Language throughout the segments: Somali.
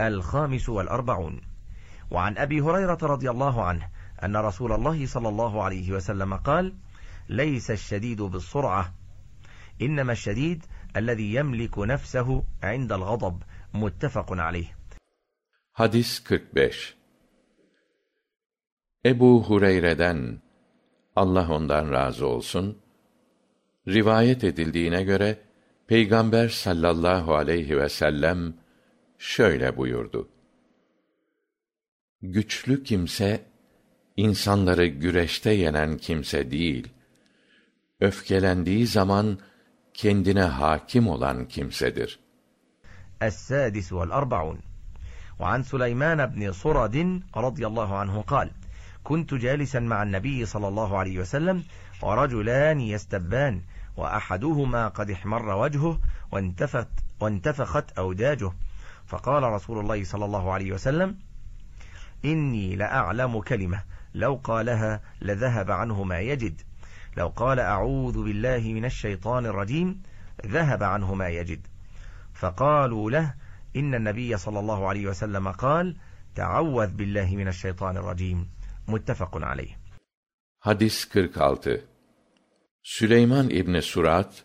الخامس والأربعون وعن أبي هريرة رضي الله عنه أن رسول الله صلى الله عليه وسلم قال ليس الشديد بالسرعة إنما الشديد الذي يملك نفسه عند الغضب متفق عليه Hadis 45 Ebu Hureyre'den Allah ondan razı olsun rivayet edildiğine göre Peygamber sallallahu aleyhi ve sellem şöyle buyurdu. Güçlü kimse insanları güreşte yenen kimse değil. Öfkelendiği zaman kendine hakim olan kimsedir. السادس والأربعون وعن سليمان بن صرد رضي الله عنه قال كنت جالسا مع النبي صلى الله عليه وسلم ورجلان يستبان وأحدهما قد احمر وجهه وانتفت, وانتفخت أوداجه فقال رسول الله صلى الله عليه وسلم إني لأعلم كلمة لو قالها لذهب عنه ما يجد لو قال أعوذ بالله من الشيطان الرجيم ذهب عنه ما يجد فقالوا له إن النبي صلى الله عليه وسلم قال تعوذ بالله من الشيطان الرجيم متفق عليه Hadis 46 Süleyman İbni Surat,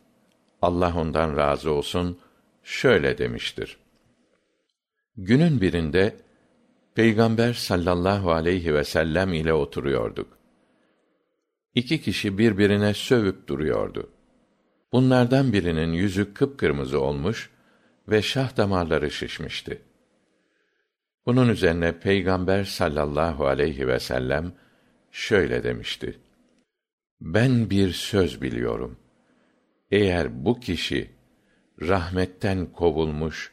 Allah ondan razı olsun, şöyle demiştir. Günün birinde, Peygamber sallallahu aleyhi ve sellem ile oturuyorduk. İki kişi birbirine sövüp duruyordu. Bunlardan birinin yüzü kıpkırmızı olmuş ve şah damarları şişmişti. Bunun üzerine Peygamber sallallahu aleyhi ve sellem şöyle demişti: Ben bir söz biliyorum. Eğer bu kişi rahmetten kovulmuş,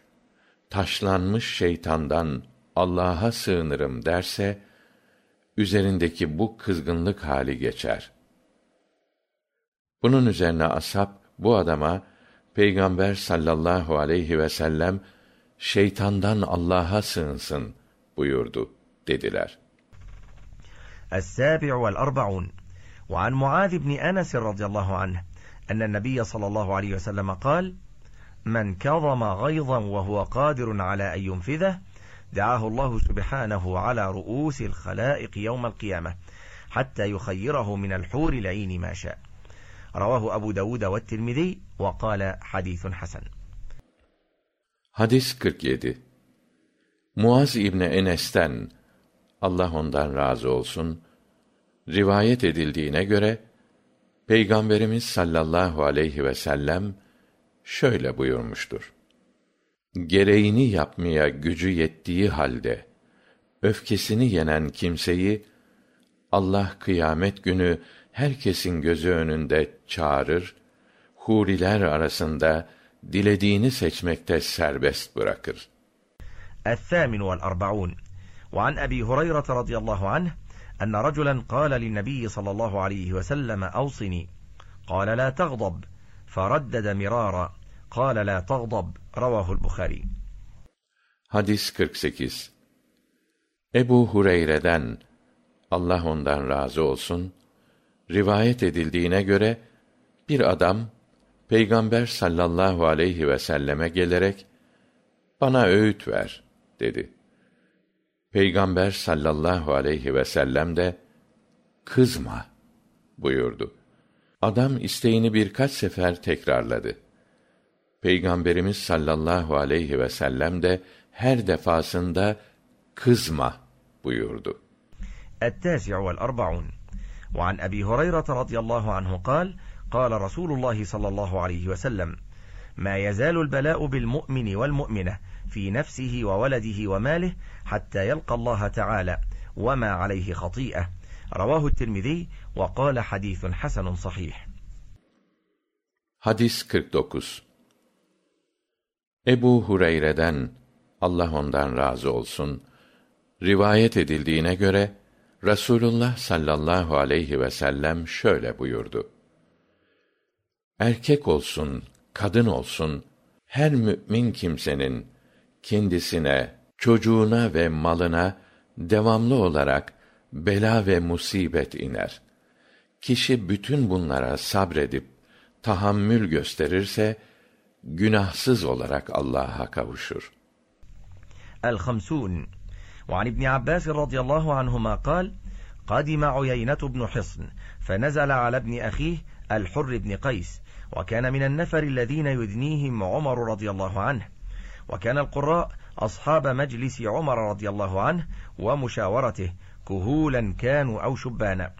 taşlanmış şeytandan Allah'a sığınırım derse üzerindeki bu kızgınlık hali geçer. Bunun üzerine ashab bu adama Peygamber sallallahu aleyhi ve sellem şeytandan Allah'a sığınsın buyurdu dediler. السابع والأربعون وعن معاذ بن أنس رضي الله عنه أن النبي صلى الله عليه وسلم قال من كظم غيظا وهو قادر على أن ينفذه دعاه الله سبحانه على رؤوس الخلائق يوم القيامة حتى يخيره من الحور العين ما شاء رواه أبو داود والترمذي وقال حديث حسن Hadis 47 Muaz İbni Enes'ten, Allah ondan razı olsun, rivayet edildiğine göre, Peygamberimiz sallallahu aleyhi ve sellem, şöyle buyurmuştur. Gereğini yapmaya gücü yettiği halde, öfkesini yenen kimseyi, Allah kıyamet günü herkesin gözü önünde çağırır, huriler arasında dilediğini seçmekte serbest bırakır. الثامن والأربعون وعن أبي هريرة رضي الله عنه أن رجلا قال للنبي صلى الله عليه وسلم أوصني قال لا تغضب فردد مرارا قال لا تغضب رواه البخاري Hadis 48 Ebu Hureyre'den, Allah ondan razı olsun, rivayet edildiğine göre, bir adam, Peygamber sallallahu aleyhi ve selleme gelerek, bana öğüt ver, dedi. Peygamber sallallahu aleyhi ve sellem de, kızma, buyurdu. Adam isteğini birkaç sefer tekrarladı. Peygamberimiz sallallahu aleyhi ve sellem de her defasında kızma buyurdu. التاسع والأربعون وعن أبي هريرة رضي الله عنه قال قال رسول الله صلى الله عليه وسلم ما يزال البلاء بالمؤمن والمؤمنة في نفسه وولده وماله حتى يلقى الله تعالى وما عليه خطيئة رواه الترمذي وقال حديث حسن صحيح Hadis 49 Ebu Hureyre'den, Allah ondan razı olsun, rivayet edildiğine göre, Rasulullah sallallahu aleyhi ve sellem şöyle buyurdu. Erkek olsun, kadın olsun, her mü'min kimsenin kendisine, çocuğuna ve malına devamlı olarak bela ve musibet iner. Kişi bütün bunlara sabredip tahammül gösterirse günahsız olarak Allah'a kavuşur. El-Hamsun وعن ابن عباس رضي الله عنهما قال قدم عيينة بن حصن فنزل على ابن أخيه الحر بن قيس وكان من النفر الذين يدنيهم عمر رضي الله عنه وكان القراء أصحاب مجلس عمر رضي الله عنه ومشاورته كهولا كانوا أو شبانا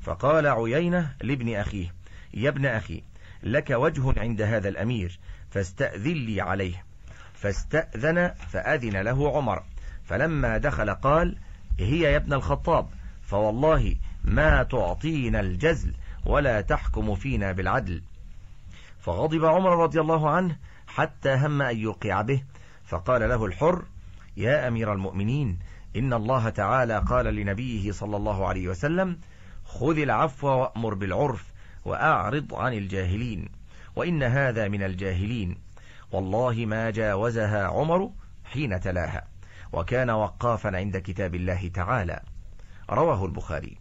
فقال عيينة لابن أخيه يا ابن أخي لك وجه عند هذا الأمير فاستأذن لي عليه فاستأذن فأذن له عمر فلما دخل قال هي يا ابن الخطاب فوالله ما تعطينا الجزل ولا تحكم فينا بالعدل فغضب عمر رضي الله عنه حتى هم أن يوقع به فقال له الحر يا أمير المؤمنين إن الله تعالى قال لنبيه صلى الله عليه وسلم خذ العفو وأمر بالعرف وأعرض عن الجاهلين وإن هذا من الجاهلين والله ما جاوزها عمر حين تلاها وكان وقافا عند كتاب الله تعالى رواه البخاري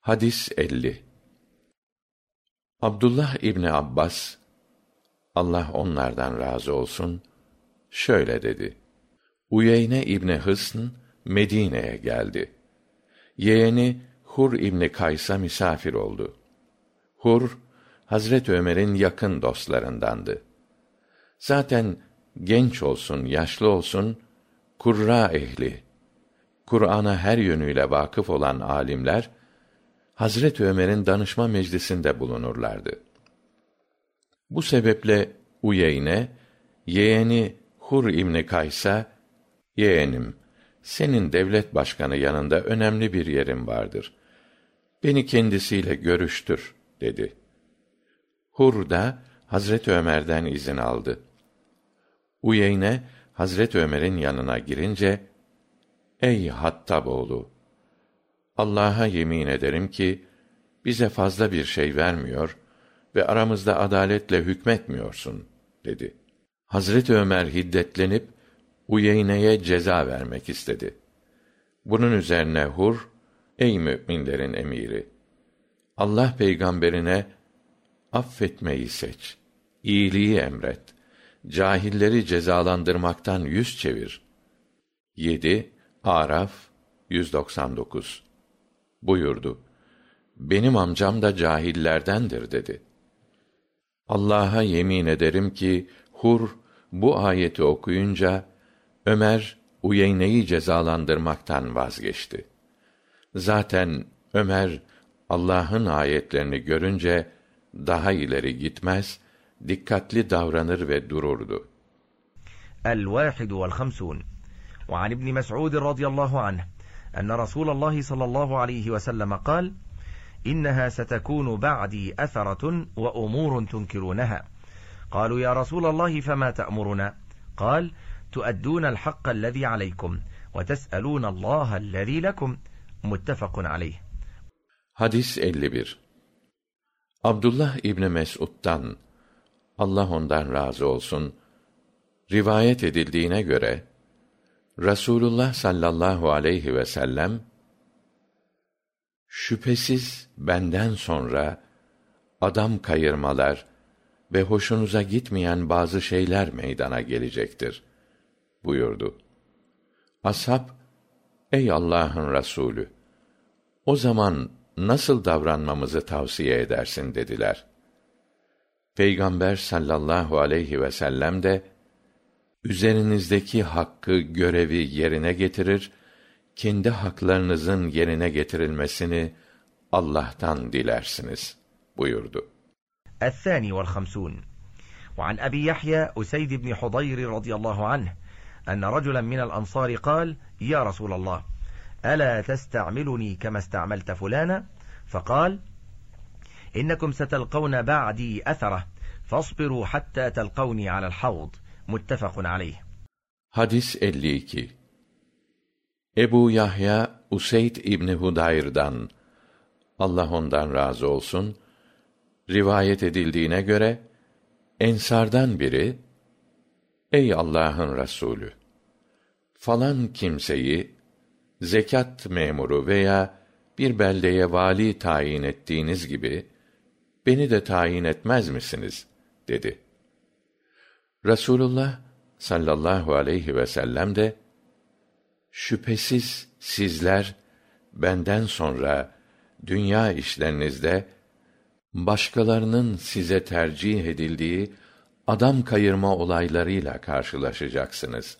Hadis 50 Abdullah İbni Abbas, Allah onlardan razı olsun, şöyle dedi. Uyeyne İbni Hısn, Medine'ye geldi. Yeğeni Hur İbni Kays'a misafir oldu. Hur, Hazret Ömer'in yakın dostlarındandı. Zaten genç olsun, yaşlı olsun, kurra ehli, Kur'an'a her yönüyle vakıf olan alimler, Hazret Ömer'in danışma meclisinde bulunurlardı. Bu sebeple Uyeyne, yeğeni Hur İbni Kays'a, yeğenim, senin devlet başkanı yanında önemli bir yerim vardır. Beni kendisiyle görüştür, dedi. Hur da, Hazret Ömer'den izin aldı. Uyeyne, Hazret Ömer'in yanına girince, Ey Hattaboğlu! Allah'a yemin ederim ki, bize fazla bir şey vermiyor ve aramızda adaletle hükmetmiyorsun, dedi. Hazret Ömer hiddetlenip, Uyeyne'ye ceza vermek istedi. Bunun üzerine Hur, ey müminlerin emiri! Allah peygamberine, affetmeyi seç, iyiliği emret, cahilleri cezalandırmaktan yüz çevir. 7 Araf 199 buyurdu. Benim amcam da cahillerdendir dedi. Allah'a yemin ederim ki Hur bu ayeti okuyunca Ömer Uyeyne'yi cezalandırmaktan vazgeçti. Zaten Ömer Allah'ın ayetlerini görünce daha ileri gitmez, dikkatli davranır ve dururdu. الواحد والخمسون وعن ابن مسعود رضي الله عنه أن رسول الله صلى الله عليه وسلم قال إنها ستكون بعدي أثرة وأمور تنكرونها قالوا يا رسول الله فما تأمرنا قال تؤدون الحق الذي عليكم وتسألون الله الذي لكم متفق عليه Hadis 51 Abdullah İbni Mes'ud'dan Allah ondan razı olsun rivayet edildiğine göre Rasulullah sallallahu aleyhi ve sellem şüphesiz benden sonra adam kayırmalar ve hoşunuza gitmeyen bazı şeyler meydana gelecektir buyurdu. Ashab, ey Allah'ın Resulü, o zaman nasıl davranmamızı tavsiye edersin dediler. Peygamber sallallahu aleyhi ve sellem de, üzerinizdeki hakkı, görevi yerine getirir, kendi haklarınızın yerine getirilmesini Allah'tan dilersiniz buyurdu. الثاني والخمسون وعن أبي يحيى أسيد بن حضير رضي الله عنه أن رجلا من الأنصار قال يا رسول الله ألا تستعملني كما استعملت فلانا فقال إنكم ستلقون بعدي أثرة فاصبروا حتى تلقوني على الحوض متفق عليه Hadis 52 Ebu Yahya Useyd İbni Hudayr'dan Allah ondan razı olsun rivayet edildiğine göre ensardan biri Ey Allah'ın Resulü falan kimseyi zekat memuru veya bir beldeye vali tayin ettiğiniz gibi beni de tayin etmez misiniz dedi. Resulullah sallallahu aleyhi ve sellem de şüphesiz sizler benden sonra dünya işlerinizde başkalarının size tercih edildiği adam kayırma olaylarıyla karşılaşacaksınız.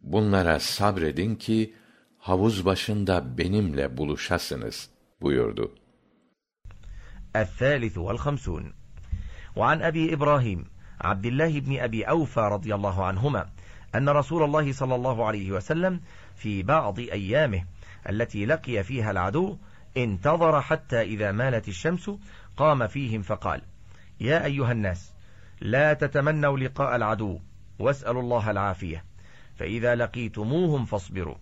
Bunlara sabredin ki havuz başında benimle buluşasınız buyurdu. الثالث والخمسون وعن أبي إبراهيم عبد الله بن أبي أوفى رضي الله عنهما أن رسول الله صلى الله عليه وسلم في بعض أيامه التي لقي فيها العدو انتظر حتى إذا مالت الشمس قام فيهم فقال يا أيها الناس لا تتمنوا لقاء العدو واسألوا الله العافية فإذا لقيتموهم فاصبروا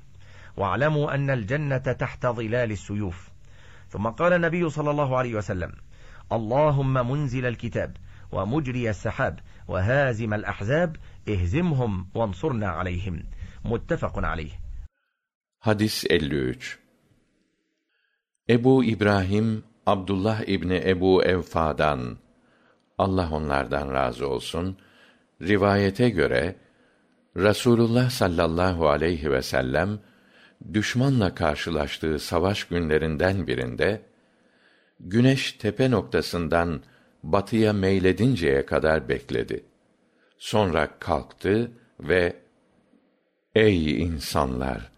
واعلموا أن الجنة تحت ظلال السيوف ثم قال النبي صلى الله عليه وسلم اللهم منزل الكتاب ومجري السحاب وهازم الأحزاب اهزمهم وانصرنا عليهم متفق عليه Hadis 53 Ebu İbrahim Abdullah İbni Ebu Evfa'dan Allah onlardan razı olsun rivayete göre Rasulullah sallallahu aleyhi ve sellem düşmanla karşılaştığı savaş günlerinden birinde güneş tepe noktasından batıya meyledinceye kadar bekledi. Sonra kalktı ve Ey insanlar!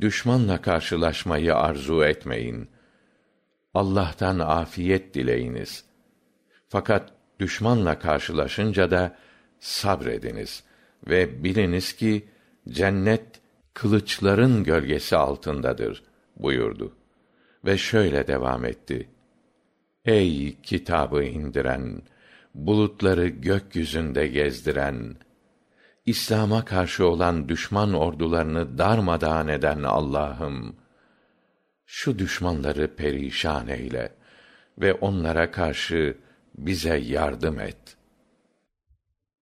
Düşmanla karşılaşmayı arzu etmeyin. Allah'tan afiyet dileyiniz. Fakat düşmanla karşılaşınca da sabrediniz ve biliniz ki cennet kılıçların gölgesi altındadır buyurdu ve şöyle devam etti. Ey kitabı indiren bulutları gökyüzünde gezdiren İslam'a karşı olan düşman ordularını darmadağın eden Allah'ım şu düşmanları perişan eyle ve onlara karşı bize yardım et